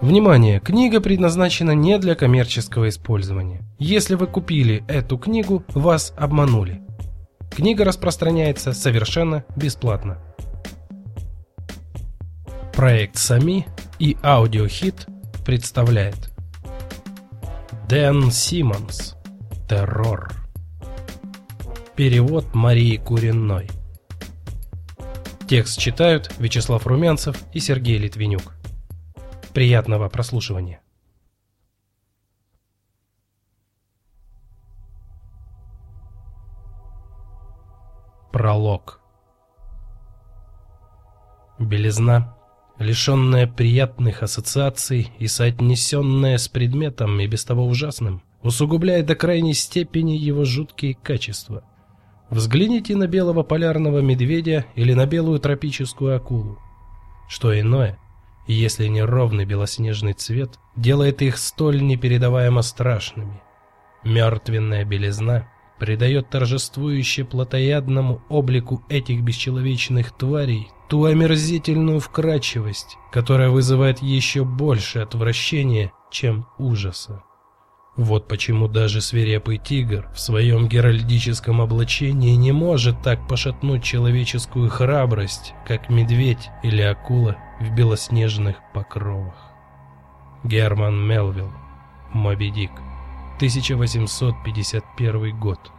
Внимание! Книга предназначена не для коммерческого использования. Если вы купили эту книгу, вас обманули. Книга распространяется совершенно бесплатно. Проект Сами и Аудиохит представляет Дэн Симмонс Террор Перевод Марии Куриной Текст читают Вячеслав Румянцев и Сергей Литвинюк. Приятного прослушивания. Пролог Белизна, лишенная приятных ассоциаций и соотнесенная с предметом и без того ужасным, усугубляет до крайней степени его жуткие качества. Взгляните на белого полярного медведя или на белую тропическую акулу. Что иное, если не ровный белоснежный цвет, делает их столь непередаваемо страшными. Мертвенная белизна придает торжествующе плотоядному облику этих бесчеловечных тварей ту омерзительную вкрадчивость, которая вызывает еще больше отвращения, чем ужаса. Вот почему даже свирепый тигр в своем геральдическом облачении не может так пошатнуть человеческую храбрость, как медведь или акула в белоснежных покровах. Герман Мелвилл, Моби Дик, 1851 год.